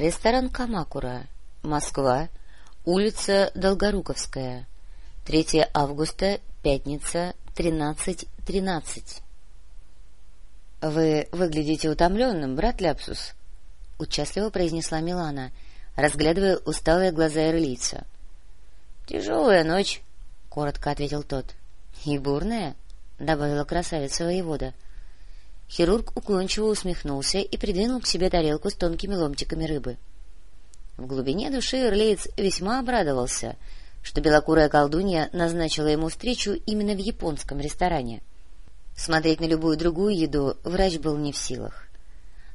Ресторан Камакура, Москва, улица Долгоруковская, 3 августа, пятница, 13.13. — Вы выглядите утомленным, брат Ляпсус, — участливо произнесла Милана, разглядывая усталые глаза ирлийца. — Тяжелая ночь, — коротко ответил тот. — И бурная, — добавила красавица воевода. Хирург уклончиво усмехнулся и придвинул к себе тарелку с тонкими ломтиками рыбы. В глубине души ирлеец весьма обрадовался — что белокурая колдунья назначила ему встречу именно в японском ресторане. Смотреть на любую другую еду врач был не в силах.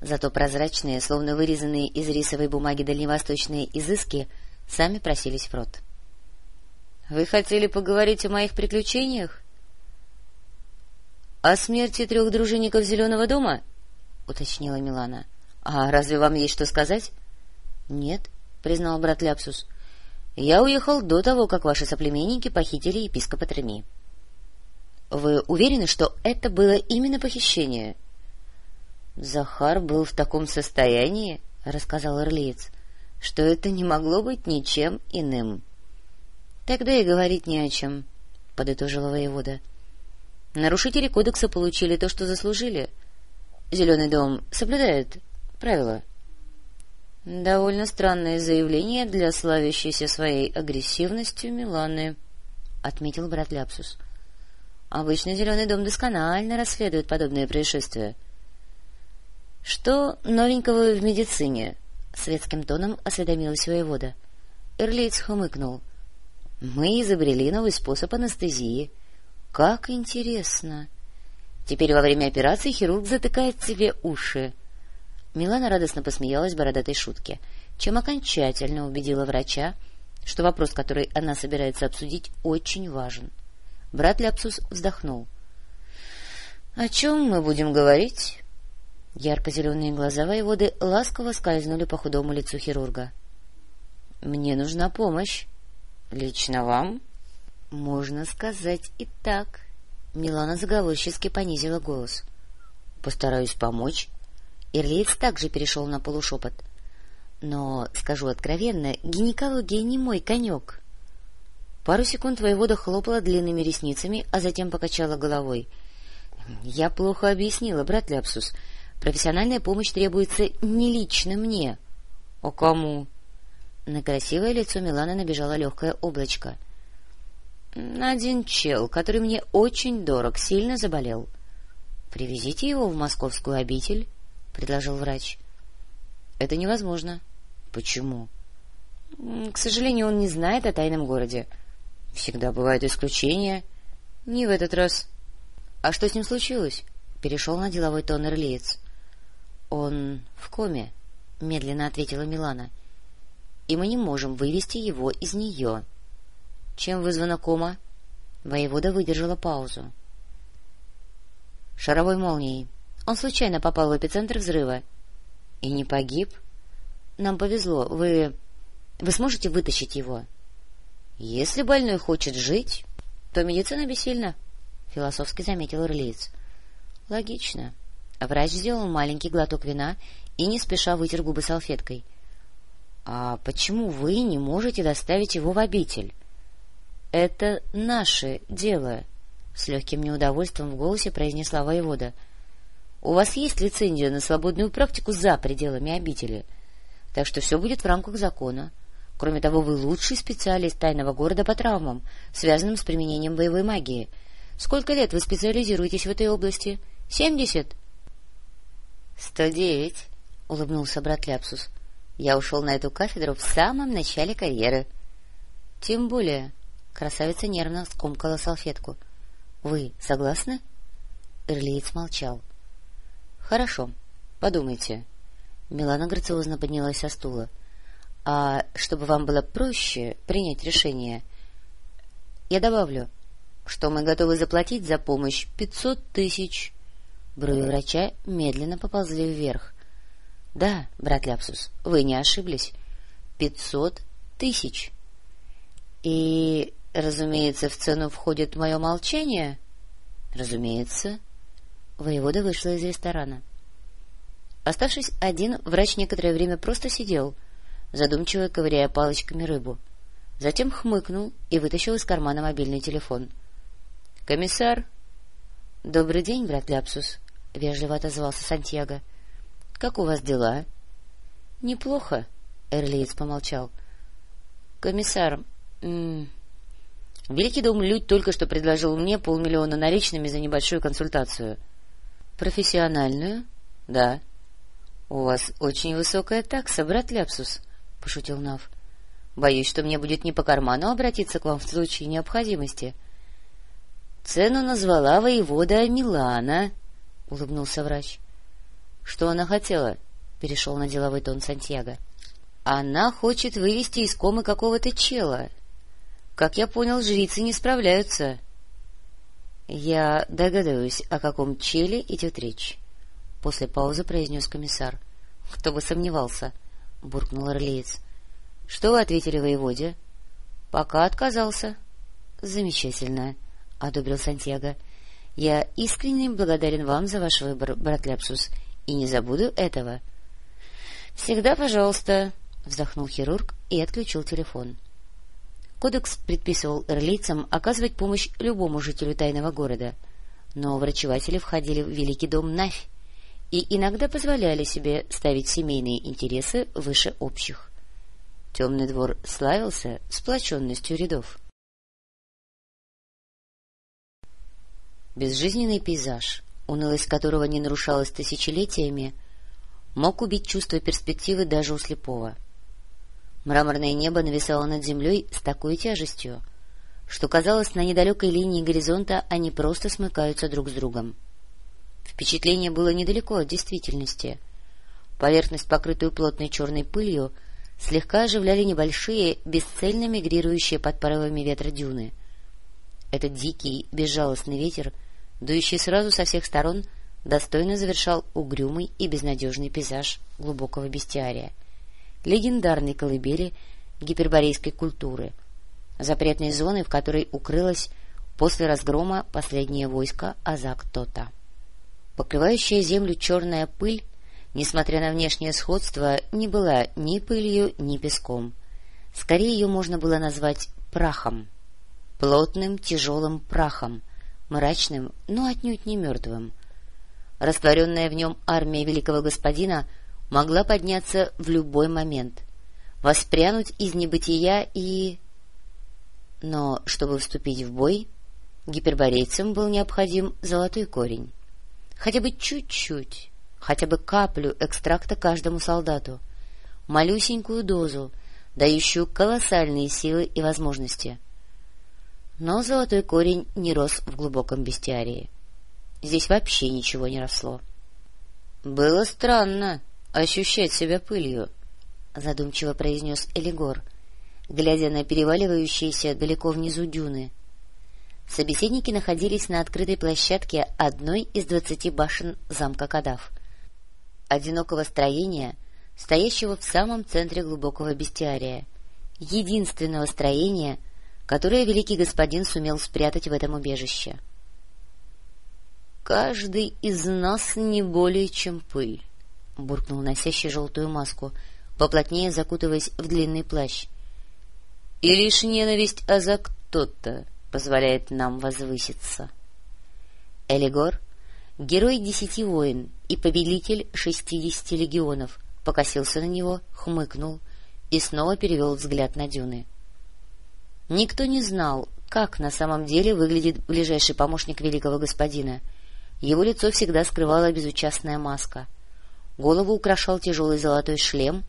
Зато прозрачные, словно вырезанные из рисовой бумаги дальневосточные изыски, сами просились в рот. — Вы хотели поговорить о моих приключениях? — О смерти трех дружинников Зеленого дома? — уточнила Милана. — А разве вам есть что сказать? — Нет, — признал брат Ляпсус. — я уехал до того, как ваши соплеменники похитили епископа Треми. — Вы уверены, что это было именно похищение? — Захар был в таком состоянии, — рассказал Ирлиец, — что это не могло быть ничем иным. — Тогда и говорить не о чем, — подытожила воевода. — Нарушители кодекса получили то, что заслужили. Зеленый дом соблюдает правила. —— Довольно странное заявление для славящейся своей агрессивностью Миланы, — отметил брат Ляпсус. — Обычно Зеленый дом досконально расследует подобные происшествия. — Что новенького в медицине? — светским тоном осведомилась воевода. Эрлиц хмыкнул. — Мы изобрели новый способ анестезии. — Как интересно! Теперь во время операции хирург затыкает себе уши. Милана радостно посмеялась бородатой шутке, чем окончательно убедила врача, что вопрос, который она собирается обсудить, очень важен. Брат Ляпсус вздохнул. — О чем мы будем говорить? Ярко-зеленые глаза воеводы ласково скользнули по худому лицу хирурга. — Мне нужна помощь. — Лично вам? — Можно сказать и так. Милана заговорчески понизила голос. — Постараюсь помочь. Ирлиец также перешел на полушепот. — Но, скажу откровенно, гинекология не мой конек. Пару секунд воевода хлопала длинными ресницами, а затем покачала головой. — Я плохо объяснила, брат Ляпсус. Профессиональная помощь требуется не лично мне. — А кому? На красивое лицо Миланы набежало легкое облачко. — Один чел, который мне очень дорог, сильно заболел. — Привезите его в московскую обитель. — предложил врач. — Это невозможно. — Почему? — К сожалению, он не знает о тайном городе. — Всегда бывают исключения. — Не в этот раз. — А что с ним случилось? — перешел на деловой тон Эрлиец. — Он в коме, — медленно ответила Милана. — И мы не можем вывести его из нее. — Чем вызвана кома? Воевода выдержала паузу. — Шаровой молнией. — он случайно попал в эпицентр взрыва. — И не погиб? — Нам повезло. Вы... Вы сможете вытащить его? — Если больной хочет жить, то медицина бессильна, — философски заметил Ирлиец. — Логично. Врач сделал маленький глоток вина и не спеша вытер губы салфеткой. — А почему вы не можете доставить его в обитель? — Это наше дело, — с легким неудовольствием в голосе произнесла воевода. — у вас есть лицензия на свободную практику за пределами обители, так что все будет в рамках закона. Кроме того, вы лучший специалист тайного города по травмам, связанным с применением боевой магии. Сколько лет вы специализируетесь в этой области? Семьдесят? — Сто девять, — улыбнулся брат Ляпсус. — Я ушел на эту кафедру в самом начале карьеры. — Тем более... Красавица нервно скомкала салфетку. — Вы согласны? Эрлиец молчал. — Хорошо, подумайте. Милана грациозно поднялась со стула. — А чтобы вам было проще принять решение, я добавлю, что мы готовы заплатить за помощь пятьсот тысяч. Брови врача медленно поползли вверх. — Да, брат Ляпсус, вы не ошиблись. Пятьсот тысяч. — И, разумеется, в цену входит мое молчание? — Разумеется. — Воевода вышла из ресторана. Оставшись один, врач некоторое время просто сидел, задумчиво ковыряя палочками рыбу. Затем хмыкнул и вытащил из кармана мобильный телефон. — Комиссар? — Добрый день, брат Ляпсус, — вежливо отозвался Сантьяго. — Как у вас дела? — Неплохо, — Эрлиец помолчал. — Комиссар, Великий дом Людь только что предложил мне полмиллиона наличными за небольшую консультацию. — Профессиональную? — Да. — У вас очень высокая такса, брат Ляпсус, — пошутил Нав. — Боюсь, что мне будет не по карману обратиться к вам в случае необходимости. — Цену назвала воевода Милана, — улыбнулся врач. — Что она хотела? — перешел на деловой тон Сантьяго. — Она хочет вывести из комы какого-то чела. Как я понял, жрицы не справляются. — Я догадываюсь, о каком челе идет речь. После паузы произнес комиссар. — Кто бы сомневался, — буркнул Орлеец. — Что вы ответили воеводе? — Пока отказался. — Замечательно, — одобрил Сантьяго. — Я искренне благодарен вам за ваш выбор, брат Ляпсус, и не забуду этого. — Всегда пожалуйста, — вздохнул хирург и отключил телефон. Кодекс предписывал эрлийцам оказывать помощь любому жителю тайного города, но врачеватели входили в Великий дом Навь, и иногда позволяли себе ставить семейные интересы выше общих. Темный двор славился сплоченностью рядов. Безжизненный пейзаж, унылость которого не нарушалась тысячелетиями, мог убить чувство перспективы даже у слепого. Мраморное небо нависало над землей с такой тяжестью, что, казалось, на недалекой линии горизонта они просто смыкаются друг с другом. Впечатление было недалеко от действительности. Поверхность, покрытую плотной черной пылью, слегка оживляли небольшие, бесцельно мигрирующие под порывами ветра дюны. Этот дикий, безжалостный ветер, дующий сразу со всех сторон, достойно завершал угрюмый и безнадежный пейзаж глубокого бестиария, легендарной колыбели гиперборейской культуры, запретной зоны, в которой укрылось после разгрома последнее войско Азак-Тота. Покрывающая землю черная пыль, несмотря на внешнее сходство, не была ни пылью, ни песком. Скорее ее можно было назвать прахом. Плотным, тяжелым прахом, мрачным, но отнюдь не мертвым. Растворенная в нем армия великого господина могла подняться в любой момент, воспрянуть из небытия и... Но чтобы вступить в бой, гиперборейцам был необходим золотой корень хотя бы чуть-чуть, хотя бы каплю экстракта каждому солдату, малюсенькую дозу, дающую колоссальные силы и возможности. Но золотой корень не рос в глубоком бестиарии. Здесь вообще ничего не росло. — Было странно ощущать себя пылью, — задумчиво произнес Элигор, глядя на переваливающиеся далеко внизу дюны — Собеседники находились на открытой площадке одной из двадцати башен замка Кадав. Одинокого строения, стоящего в самом центре глубокого бестиария. Единственного строения, которое великий господин сумел спрятать в этом убежище. «Каждый из нас не более чем пыль», — буркнул носящий желтую маску, поплотнее закутываясь в длинный плащ. «И лишь ненависть а за кто-то позволяет нам возвыситься. Элигор, герой десяти войн и повелитель шестидесяти легионов, покосился на него, хмыкнул и снова перевел взгляд на дюны. Никто не знал, как на самом деле выглядит ближайший помощник великого господина. Его лицо всегда скрывала безучастная маска. Голову украшал тяжелый золотой шлем,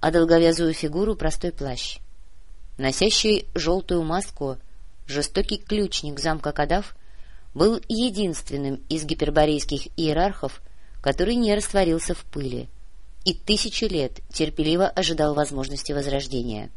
а долговязую фигуру — простой плащ. Носящий желтую маску — жестокий ключник замка Кадав, был единственным из гиперборейских иерархов, который не растворился в пыли и тысячу лет терпеливо ожидал возможности возрождения.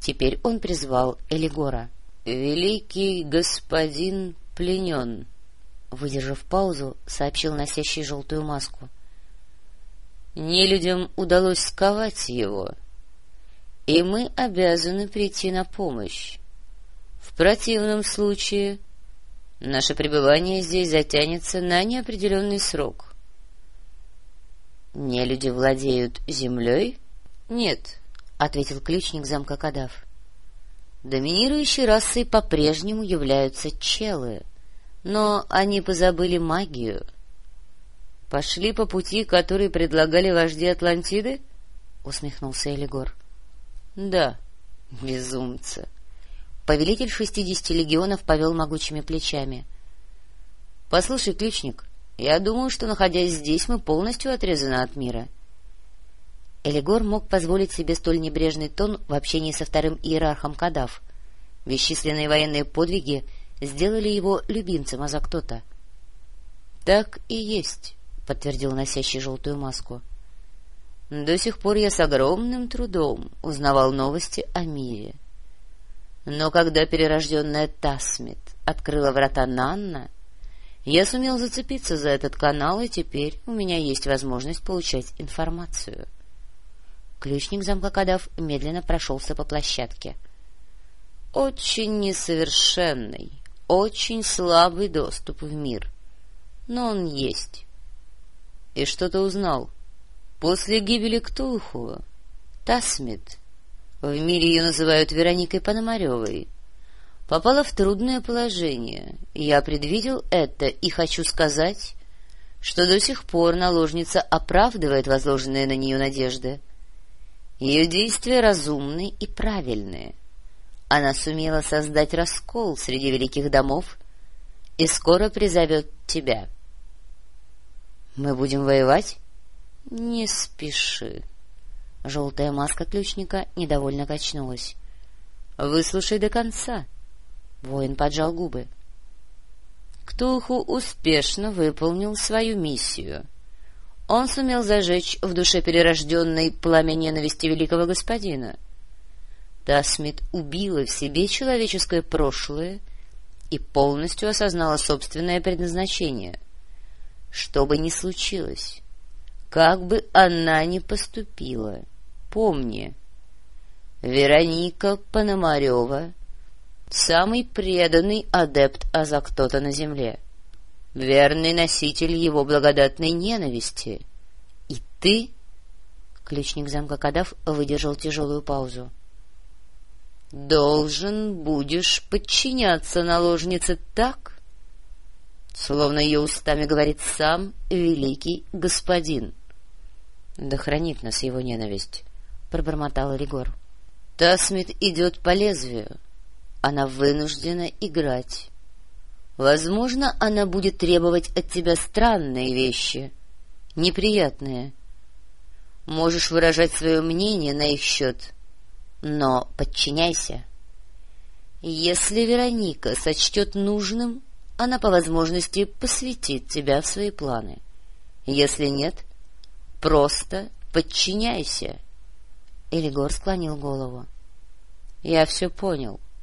Теперь он призвал Элигора. — Великий господин пленен, — выдержав паузу, сообщил носящий желтую маску. — Нелюдям удалось сковать его, и мы обязаны прийти на помощь. В противном случае наше пребывание здесь затянется на неопределенный срок. нелюди владеют землей? — Нет, — ответил ключник замка Кадав. — Доминирующей расой по-прежнему являются челы, но они позабыли магию. — Пошли по пути, который предлагали вожди Атлантиды? — усмехнулся Элигор. — Да, безумцы. Повелитель шестидесяти легионов повел могучими плечами. — Послушай, ключник, я думаю, что, находясь здесь, мы полностью отрезаны от мира. Элигор мог позволить себе столь небрежный тон в общении со вторым иерархом Кадав. Бесчисленные военные подвиги сделали его любимцем а за кто-то. — Так и есть, — подтвердил носящий желтую маску. — До сих пор я с огромным трудом узнавал новости о мире. — но когда перерожденная Тасмит открыла врата Нанна, я сумел зацепиться за этот канал, и теперь у меня есть возможность получать информацию. Ключник замка Кадав медленно прошелся по площадке. Очень несовершенный, очень слабый доступ в мир, но он есть. И что ты узнал? После гибели Ктулху Тасмит в мире ее называют Вероникой Пономаревой, попала в трудное положение. Я предвидел это и хочу сказать, что до сих пор наложница оправдывает возложенные на нее надежды. Ее действия разумны и правильные. Она сумела создать раскол среди великих домов и скоро призовет тебя. — Мы будем воевать? — Не спеши. Желтая маска ключника недовольно качнулась. — Выслушай до конца. Воин поджал губы. Ктулху успешно выполнил свою миссию. Он сумел зажечь в душе перерожденной пламя ненависти великого господина. Тасмит убила в себе человеческое прошлое и полностью осознала собственное предназначение. Что бы ни случилось, как бы она ни поступила — Помни, Вероника Пономарева — самый преданный адепт Азактота на земле, верный носитель его благодатной ненависти. И ты... Ключник замка Кадав выдержал тяжелую паузу. — Должен будешь подчиняться наложнице так, словно ее устами говорит сам великий господин. Да хранит нас его ненависть. — пробормотал Ригор. — Тасмит идет по лезвию. Она вынуждена играть. Возможно, она будет требовать от тебя странные вещи, неприятные. Можешь выражать свое мнение на их счет, но подчиняйся. Если Вероника сочтет нужным, она по возможности посвятит тебя в свои планы. Если нет, просто подчиняйся. Элигор склонил голову. — Я все понял.